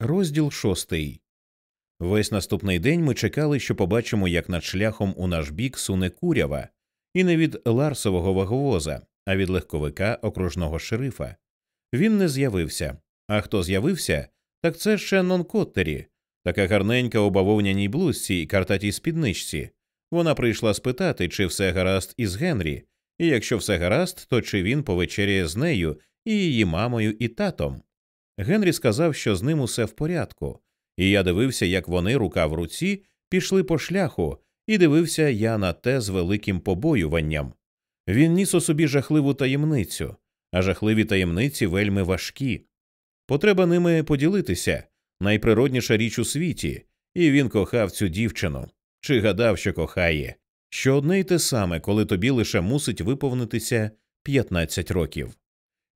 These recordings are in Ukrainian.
Розділ шостий. Весь наступний день ми чекали, що побачимо, як над шляхом у наш бік суне курява, і не від ларсового ваговоза, а від легковика окружного шерифа. Він не з'явився. А хто з'явився, так це ще Коттері, така гарненька у бавовняній блузці і картатій спідничці. Вона прийшла спитати, чи все гаразд із Генрі, і якщо все гаразд, то чи він повечеряє з нею і її мамою і татом. Генрі сказав, що з ним усе в порядку, і я дивився, як вони, рука в руці, пішли по шляху, і дивився я на те з великим побоюванням. Він ніс у собі жахливу таємницю, а жахливі таємниці вельми важкі. Потреба ними поділитися найприродніша річ у світі, і він кохав цю дівчину чи гадав, що кохає, що одне й те саме, коли тобі лише мусить виповнитися 15 років.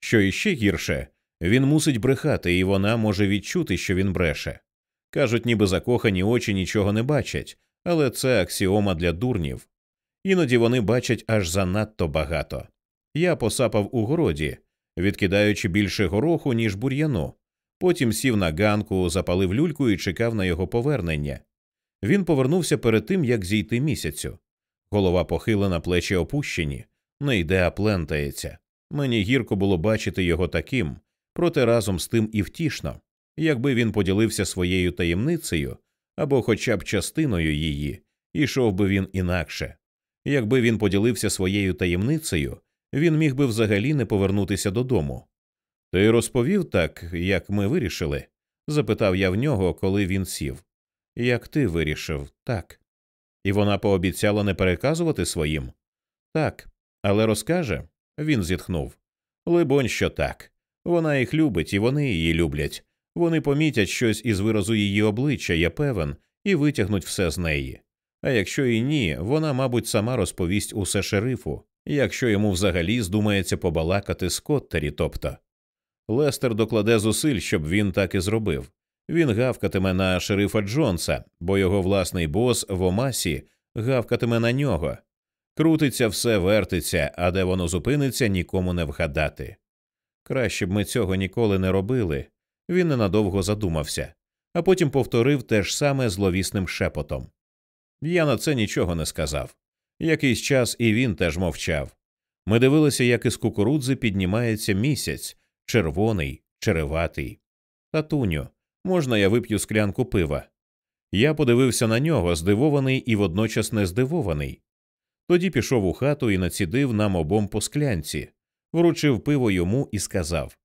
Що іще гірше, він мусить брехати, і вона може відчути, що він бреше. Кажуть, ніби закохані очі нічого не бачать, але це аксіома для дурнів. Іноді вони бачать аж занадто багато. Я посапав у городі, відкидаючи більше гороху, ніж бур'яну. Потім сів на ганку, запалив люльку і чекав на його повернення. Він повернувся перед тим, як зійти місяцю. Голова похилена, плечі опущені, не йде, а плентається. Мені гірко було бачити його таким, проте разом з тим і втішно. Якби він поділився своєю таємницею або хоча б частиною її, ішов би він інакше. Якби він поділився своєю таємницею, він міг би взагалі не повернутися додому. Ти розповів так, як ми вирішили? запитав я в нього, коли він сів. Як ти вирішив, так. І вона пообіцяла не переказувати своїм? Так, але розкаже. Він зітхнув. Либонь, що так. Вона їх любить, і вони її люблять. Вони помітять щось із виразу її обличчя, я певен, і витягнуть все з неї. А якщо і ні, вона, мабуть, сама розповість усе шерифу, якщо йому взагалі здумається побалакати з Коттері, тобто. Лестер докладе зусиль, щоб він так і зробив. Він гавкатиме на шерифа Джонса, бо його власний бос в Омасі гавкатиме на нього. Крутиться все, вертиться, а де воно зупиниться, нікому не вгадати. Краще б ми цього ніколи не робили. Він ненадовго задумався, а потім повторив те ж саме зловісним шепотом. Я на це нічого не сказав. Якийсь час і він теж мовчав. Ми дивилися, як із кукурудзи піднімається місяць, червоний, череватий. Татуню, можна я вип'ю склянку пива? Я подивився на нього, здивований і водночас не здивований. Тоді пішов у хату і націдив нам обом по склянці, вручив пиво йому і сказав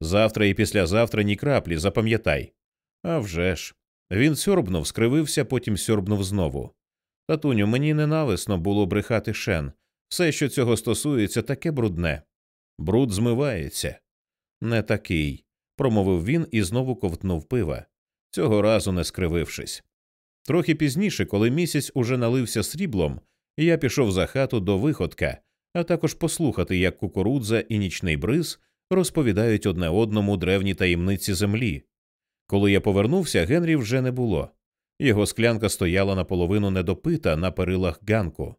Завтра і післязавтра ні краплі, запам'ятай. «А вже ж». Він сьорбнув, скривився, потім сьорбнув знову. Татуню, мені ненависно було брехати шен. Все, що цього стосується, таке брудне. Бруд змивається. Не такий, промовив він і знову ковтнув пива, цього разу не скривившись. Трохи пізніше, коли місяць уже налився сріблом, я пішов за хату до виходка, а також послухати, як кукурудза і нічний бриз розповідають одне одному древні таємниці землі. Коли я повернувся, Генрі вже не було. Його склянка стояла наполовину недопита на перилах ганку.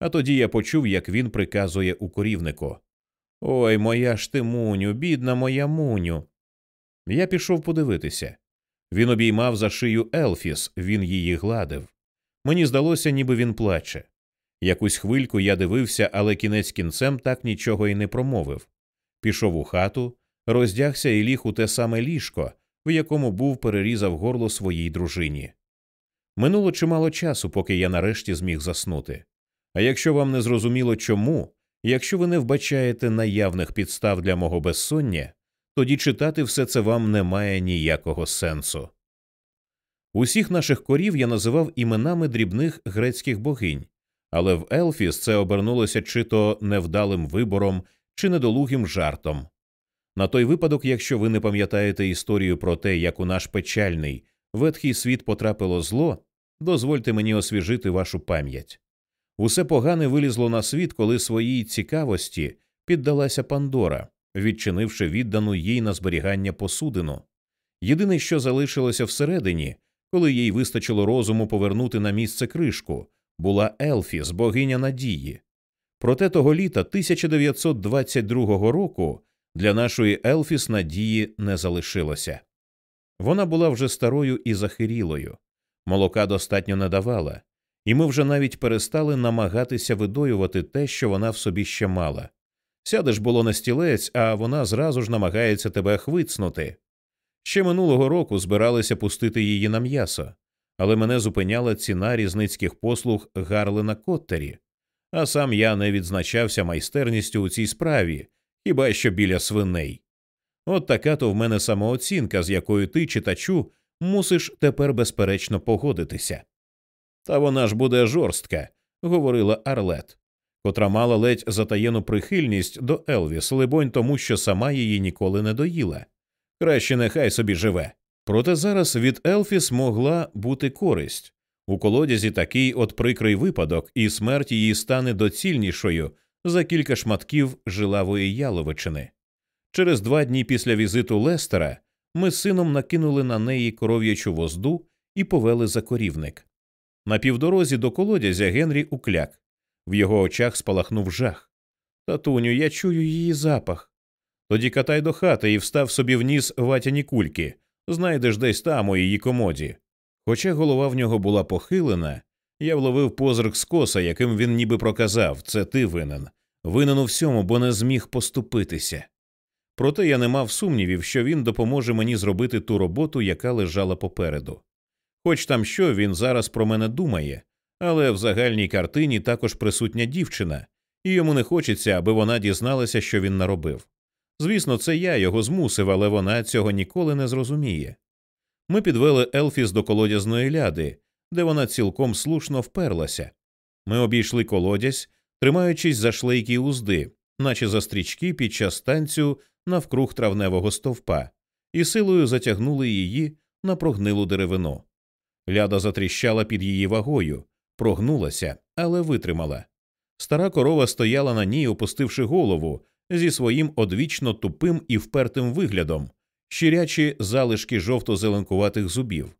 А тоді я почув, як він приказує у корівнику Ой, моя ж ти муню, бідна моя муню. Я пішов подивитися. Він обіймав за шию Елфіс, він її гладив. Мені здалося, ніби він плаче. Якусь хвильку я дивився, але кінець кінцем так нічого й не промовив. Пішов у хату, роздягся і ліг у те саме ліжко, в якому був перерізав горло своїй дружині. Минуло чимало часу, поки я нарешті зміг заснути. А якщо вам не зрозуміло чому, якщо ви не вбачаєте наявних підстав для мого безсоння, тоді читати все це вам не має ніякого сенсу. Усіх наших корів я називав іменами дрібних грецьких богинь, але в Елфіс це обернулося чи то невдалим вибором, чи недолугим жартом. На той випадок, якщо ви не пам'ятаєте історію про те, як у наш печальний ветхий світ потрапило зло, дозвольте мені освіжити вашу пам'ять. Усе погане вилізло на світ, коли своїй цікавості піддалася Пандора, відчинивши віддану їй на зберігання посудину. Єдине, що залишилося всередині, коли їй вистачило розуму повернути на місце кришку, була Елфіс, богиня надії. Проте того літа 1922 року для нашої Елфіс надії не залишилося. Вона була вже старою і захирілою, молока достатньо не давала, і ми вже навіть перестали намагатися видоювати те, що вона в собі ще мала. Сядеш було на стілець, а вона зразу ж намагається тебе хвицнути. Ще минулого року збиралися пустити її на м'ясо, але мене зупиняла ціна різницьких послуг Гарлена Коттері, а сам я не відзначався майстерністю у цій справі, хіба що біля свиней. От така то в мене самооцінка, з якою ти, читачу, мусиш тепер безперечно погодитися. Та вона ж буде жорстка, говорила Арлет, котра мала ледь затаєну прихильність до Елвіс, либонь тому, що сама її ніколи не доїла. Краще нехай собі живе. Проте зараз від Елфіс могла бути користь. У колодязі такий от прикрий випадок, і смерть її стане доцільнішою за кілька шматків жилавої яловичини. Через два дні після візиту Лестера ми з сином накинули на неї коров'ячу возду і повели за корівник. На півдорозі до колодязя Генрі укляк. В його очах спалахнув жах. Татуню, я чую її запах. Тоді катай до хати і встав собі в ніс ватяні кульки, знайдеш десь там у її комоді. Хоча голова в нього була похилена, я вловив позирк скоса, яким він ніби проказав це ти винен. Винен у всьому, бо не зміг поступитися. Проте я не мав сумнівів, що він допоможе мені зробити ту роботу, яка лежала попереду. Хоч там що він зараз про мене думає, але в загальній картині також присутня дівчина, і йому не хочеться, аби вона дізналася, що він наробив. Звісно, це я його змусив, але вона цього ніколи не зрозуміє. Ми підвели Елфіс до колодязної ляди, де вона цілком слушно вперлася. Ми обійшли колодязь, тримаючись за шлейки узди, наче за стрічки під час танцю навкруг травневого стовпа, і силою затягнули її на прогнилу деревину. Ляда затріщала під її вагою, прогнулася, але витримала. Стара корова стояла на ній, опустивши голову зі своїм одвічно тупим і впертим виглядом, щирячі залишки жовто-зеленкуватих зубів.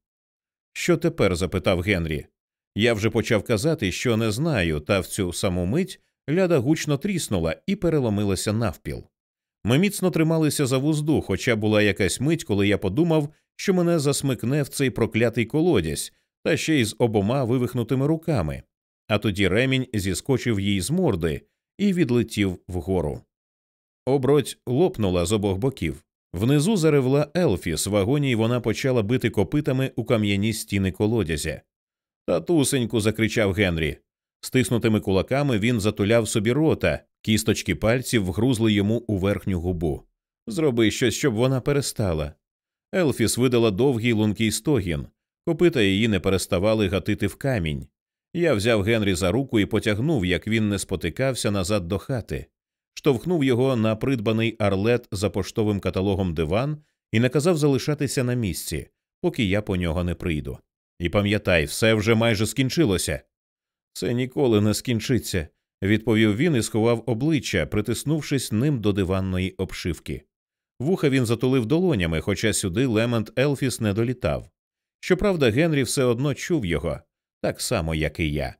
Що тепер? запитав Генрі. Я вже почав казати, що не знаю, та в цю саму мить ляда гучно тріснула і переломилася навпіл. Ми міцно трималися за вузду, хоча була якась мить, коли я подумав, що мене засмикне в цей проклятий колодязь, та ще й з обома вивихнутими руками. А тоді ремінь зіскочив їй з морди і відлетів вгору. Оброть лопнула з обох боків. Внизу заревла Елфіс, в агонії вона почала бити копитами у кам'яні стіни колодязя. Татусеньку. закричав Генрі. Стиснутими кулаками він затуляв собі рота, кісточки пальців вгрузли йому у верхню губу. Зроби щось, щоб вона перестала. Елфіс видала довгий лункий стогін, копита її не переставали гатити в камінь. Я взяв Генрі за руку і потягнув, як він не спотикався назад до хати, штовхнув його на придбаний арлет за поштовим каталогом диван і наказав залишатися на місці, поки я по нього не прийду. І пам'ятай, все вже майже скінчилося. Це ніколи не скінчиться, відповів він і сховав обличчя, притиснувшись ним до диванної обшивки. Вуха він затулив долонями, хоча сюди Лемент Елфіс не долітав. Щоправда, Генрі все одно чув його, так само, як і я.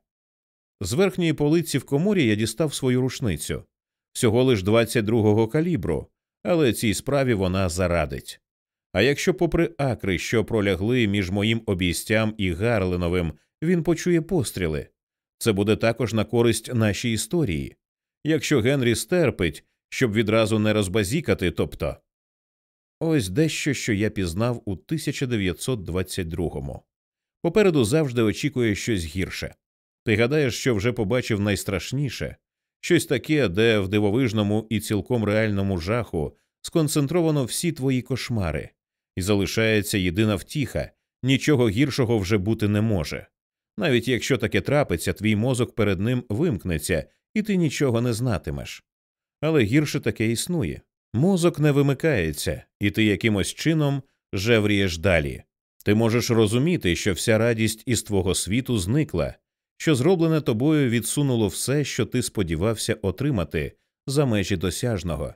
З верхньої полиці в коморі я дістав свою рушницю всього лиш 22-го калібру, але цій справі вона зарадить. А якщо, попри акри, що пролягли між моїм обійстям і Гарленовим, він почує постріли, це буде також на користь нашій історії. Якщо Генрі стерпить, щоб відразу не розбазікати, тобто. Ось дещо, що я пізнав у 1922-му. Попереду завжди очікує щось гірше. Ти гадаєш, що вже побачив найстрашніше, щось таке, де в дивовижному і цілком реальному жаху сконцентровано всі твої кошмари, і залишається єдина втіха, нічого гіршого вже бути не може. Навіть якщо таке трапиться, твій мозок перед ним вимкнеться, і ти нічого не знатимеш. Але гірше таке існує. Мозок не вимикається, і ти якимось чином жеврієш далі. Ти можеш розуміти, що вся радість із твого світу зникла, що зроблене тобою відсунуло все, що ти сподівався отримати за межі досяжного.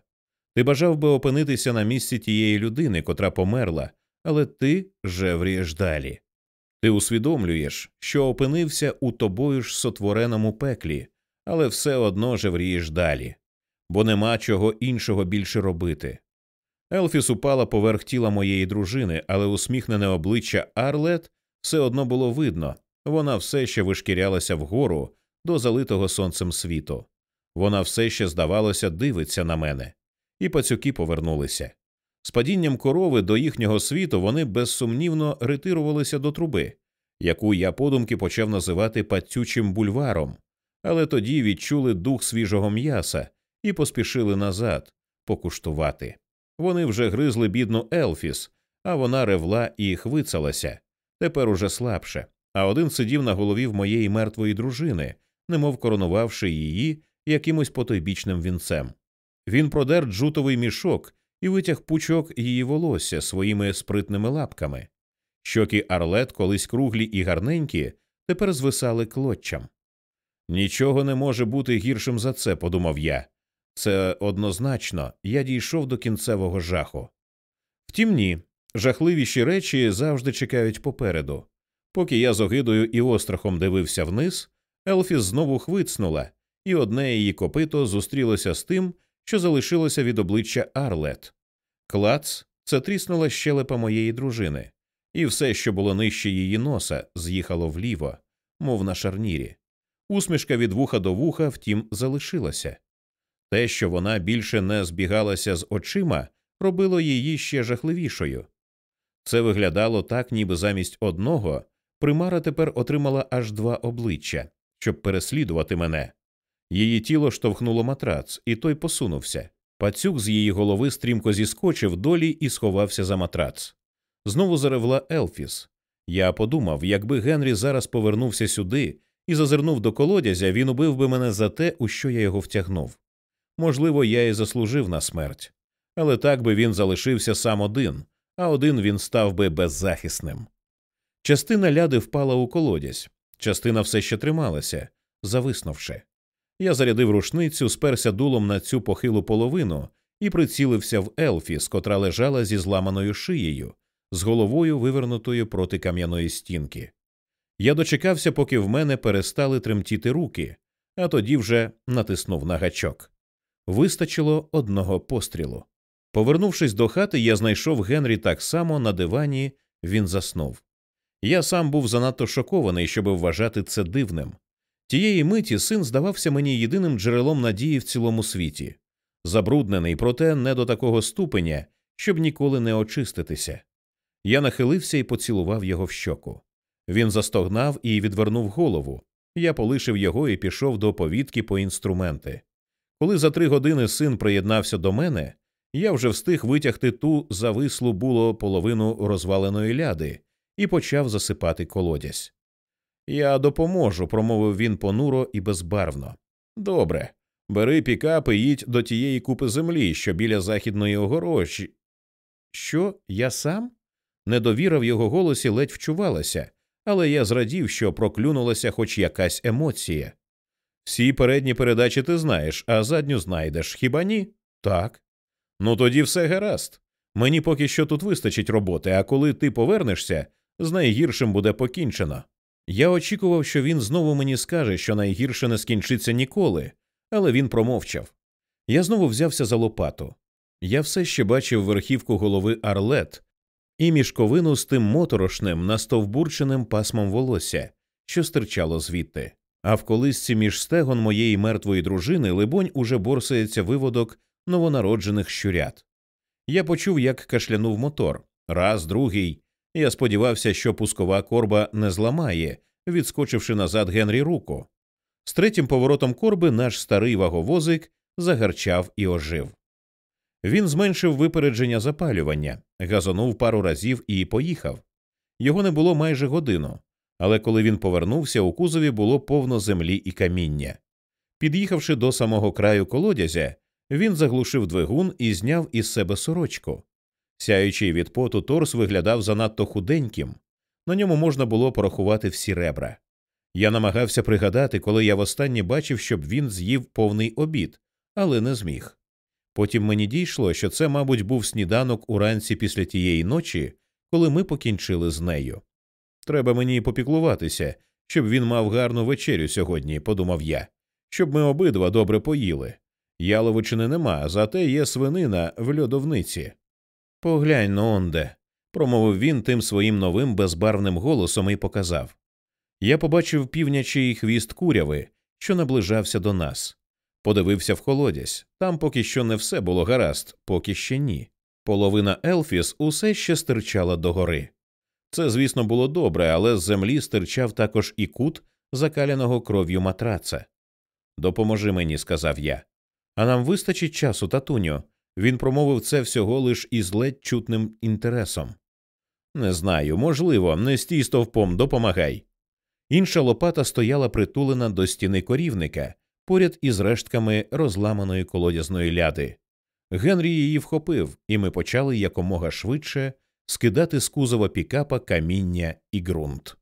Ти бажав би опинитися на місці тієї людини, котра померла, але ти жеврієш далі. Ти усвідомлюєш, що опинився у тобою ж сотвореному пеклі, але все одно жеврієш далі, бо нема чого іншого більше робити. Елфіс упала поверх тіла моєї дружини, але усміхнене обличчя Арлет все одно було видно вона все ще вишкірялася вгору до залитого сонцем світу. Вона все ще, здавалося, дивиться на мене, і пацюки повернулися. З падінням корови до їхнього світу вони безсумнівно ретирувалися до труби, яку я подумки почав називати пацючим бульваром, але тоді відчули дух свіжого м'яса і поспішили назад покуштувати. Вони вже гризли бідну Елфіс, а вона ревла і хвицалася, тепер уже слабше. А один сидів на голові в моєї мертвої дружини, немов коронувавши її якимось потойбічним вінцем. Він продер джутовий мішок і витяг пучок її волосся своїми спритними лапками. Щоки Арлет, колись круглі і гарненькі, тепер звисали клоччям. Нічого не може бути гіршим за це, подумав я. Це однозначно я дійшов до кінцевого жаху. Втім, ні, жахливіші речі завжди чекають попереду. Поки я з огидою і острахом дивився вниз, Елфіс знову хвицнула, і одне її копито зустрілося з тим, що залишилося від обличчя Арлет. Клац це тріснула щелепа моєї дружини, і все, що було нижче її носа, з'їхало вліво, мов на шарнірі. Усмішка від вуха до вуха, втім, залишилася. Те, що вона більше не збігалася з очима, робило її ще жахливішою. Це виглядало так, ніби замість одного примара тепер отримала аж два обличчя, щоб переслідувати мене. Її тіло штовхнуло матрац, і той посунувся. Пацюк з її голови стрімко зіскочив долі і сховався за матрац. Знову заревла Елфіс. Я подумав, якби Генрі зараз повернувся сюди і зазирнув до колодязя, він убив би мене за те, у що я його втягнув. Можливо, я і заслужив на смерть, але так би він залишився сам один, а один він став би беззахисним. Частина ляди впала у колодязь, частина все ще трималася, зависнувши. Я зарядив рушницю, сперся дулом на цю похилу половину і прицілився в Елфіс, котра лежала зі зламаною шиєю, з головою вивернутою проти кам'яної стінки. Я дочекався, поки в мене перестали тремтіти руки, а тоді вже натиснув на гачок. Вистачило одного пострілу. Повернувшись до хати, я знайшов Генрі так само на дивані, він заснув. Я сам був занадто шокований, щоб вважати це дивним. Тієї миті син здавався мені єдиним джерелом надії в цілому світі, забруднений, проте не до такого ступеня, щоб ніколи не очиститися. Я нахилився і поцілував його в щоку. Він застогнав і відвернув голову. Я полишив його і пішов до повітки по інструменти. Коли за три години син приєднався до мене, я вже встиг витягти ту завислу було половину розваленої ляди і почав засипати колодязь. Я допоможу, промовив він понуро і безбарвно. Добре, бери пікап і їдь до тієї купи землі, що біля західної огорожі. Що, я сам? Недовіра в його голосі ледь вчувалася, але я зрадів, що проклюнулася хоч якась емоція. Всі передні передачі ти знаєш, а задню знайдеш, хіба ні? Так. Ну тоді все гаразд. Мені поки що тут вистачить роботи, а коли ти повернешся, з найгіршим буде покінчено. Я очікував, що він знову мені скаже, що найгірше не скінчиться ніколи, але він промовчав. Я знову взявся за лопату. Я все ще бачив верхівку голови Арлет і мішковину з тим моторошним, настовбурченим пасмом волосся, що стирчало звідти. А в колисці між стегон моєї мертвої дружини, либонь, уже борсається виводок новонароджених щурят. Я почув, як кашлянув мотор. Раз, другий. Я сподівався, що пускова корба не зламає, відскочивши назад Генрі руку. З третім поворотом корби наш старий ваговозик загарчав і ожив. Він зменшив випередження запалювання, газонув пару разів і поїхав. Його не було майже годину, але коли він повернувся, у кузові було повно землі і каміння. Під'їхавши до самого краю колодязя, він заглушив двигун і зняв із себе сорочку. Сяючий від поту торс виглядав занадто худеньким, на ньому можна було порахувати всі ребра. Я намагався пригадати, коли я востаннє бачив, щоб він з'їв повний обід, але не зміг. Потім мені дійшло, що це, мабуть, був сніданок уранці після тієї ночі, коли ми покінчили з нею. Треба мені попіклуватися, щоб він мав гарну вечерю сьогодні, подумав я, щоб ми обидва добре поїли. Яловичини нема, зате є свинина в льодовниці. Поглянь но онде, промовив він тим своїм новим безбарвним голосом і показав. Я побачив півнячий хвіст куряви, що наближався до нас. Подивився в холодязь. Там поки що не все було гаразд, поки ще ні. Половина Елфіс усе ще стирчала догори. Це, звісно, було добре, але з землі стирчав також і кут закаляного кров'ю матраца. Допоможи мені, сказав я. А нам вистачить часу, татуню. Він промовив це всього лиш із ледь чутним інтересом. Не знаю, можливо, не стій стовпом, допомагай. Інша лопата стояла притулена до стіни корівника поряд із рештками розламаної колодязної ляди. Генрі її вхопив, і ми почали якомога швидше скидати з кузова пікапа каміння і ґрунт.